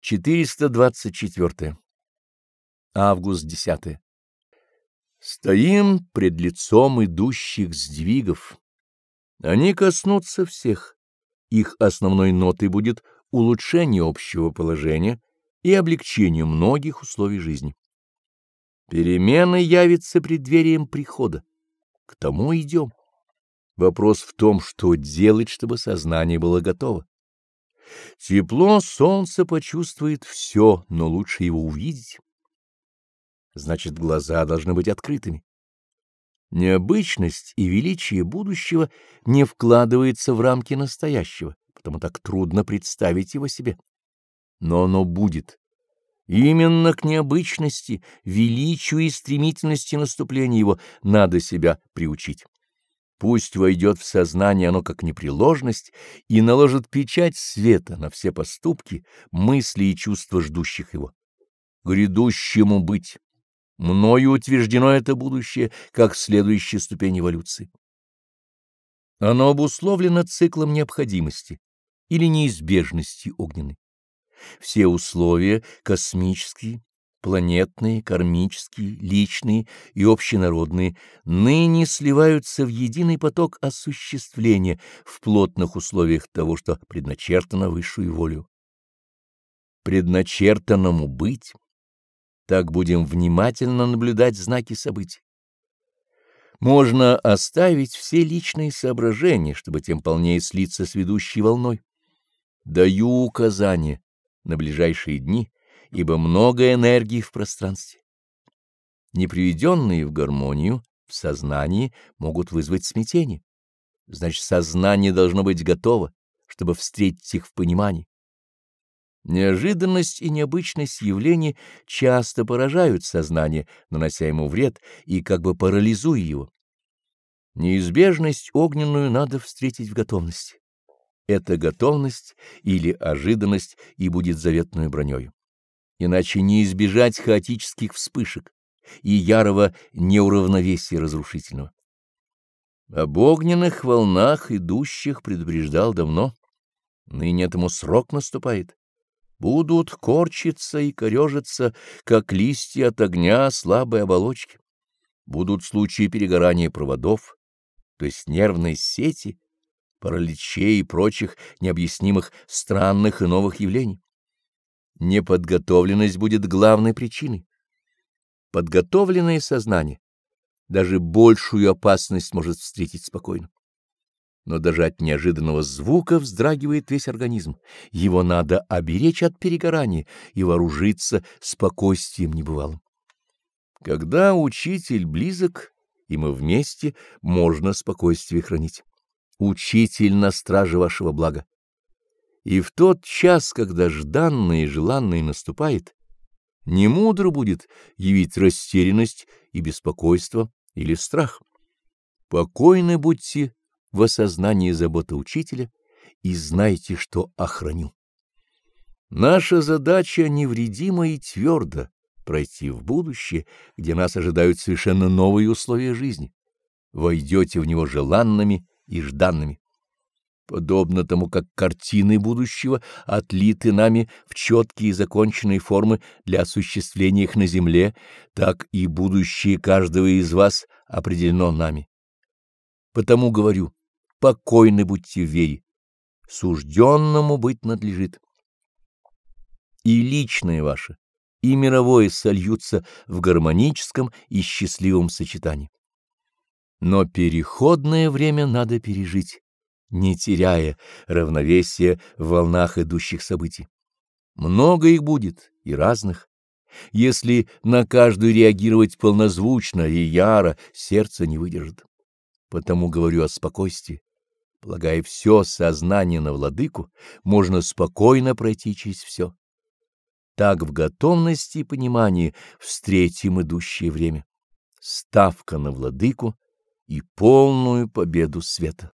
424. Август 10. Стоим пред лицом идущих сдвигов. Они коснутся всех. Их основной нотой будет улучшение общего положения и облегчение многих условий жизни. Перемены явятся преддверием прихода. К тому идем. Вопрос в том, что делать, чтобы сознание было готово. Тепло солнца почувствует все, но лучше его увидеть. Значит, глаза должны быть открытыми. Необычность и величие будущего не вкладывается в рамки настоящего, потому так трудно представить его себе. Но оно будет. Именно к необычности, величию и стремительности наступления его надо себя приучить. Пусть войдет в сознание оно как непреложность и наложит печать света на все поступки, мысли и чувства ждущих его. Грядущему быть. Мною утверждено это будущее как следующая ступень эволюции. Оно обусловлено циклом необходимости или неизбежности огненной. Все условия космические, планетные, кармические, личные и общенародные, ныне сливаются в единый поток осуществления в плотных условиях того, что предначертано высшую волю. Предначертанному быть, так будем внимательно наблюдать знаки событий. Можно оставить все личные соображения, чтобы тем полнее слиться с ведущей волной. Даю указания на ближайшие дни — ибо много энергии в пространстве. Неприведенные в гармонию в сознании могут вызвать смятение. Значит, сознание должно быть готово, чтобы встретить их в понимании. Неожиданность и необычность явлений часто поражают сознание, нанося ему вред и как бы парализуя его. Неизбежность огненную надо встретить в готовности. Эта готовность или ожиданность и будет заветной бронёю иначе не избежать хаотических вспышек и ярого неуравновесия разрушительного. Об огненных волнах, идущих, предупреждал давно. Ныне этому срок наступает. Будут корчиться и корежиться, как листья от огня слабой оболочки. Будут случаи перегорания проводов, то есть нервной сети, параличей и прочих необъяснимых странных и новых явлений. Неподготовленность будет главной причиной. Подготовленное сознание даже большую опасность может встретить спокойно. Но даже от неожиданного звука вздрагивает весь организм. Его надо оберечь от перегорания и вооружиться спокойствием небывалым. Когда учитель близок, и мы вместе, можно спокойствие хранить. Учитель на страже вашего блага. И в тот час, когда жданное и желанное наступает, не мудро будет явить растерянность и беспокойство или страх. Покойны будьте в осознании заботы учителя и знайте, что охраню. Наша задача невредимо и твердо пройти в будущее, где нас ожидают совершенно новые условия жизни. Войдете в него желанными и жданными подобно тому, как картины будущего отлиты нами в четкие и законченные формы для осуществления их на земле, так и будущее каждого из вас определено нами. Потому говорю, покойны будьте в вере, сужденному быть надлежит. И личное ваше, и мировое сольются в гармоническом и счастливом сочетании. Но переходное время надо пережить не теряя равновесия в волнах идущих событий. Много их будет, и разных. Если на каждую реагировать полнозвучно и яро, сердце не выдержит. Потому говорю о спокойствии. Полагая все сознание на владыку, можно спокойно пройти через все. Так в готовности и понимании встретим идущее время. Ставка на владыку и полную победу света.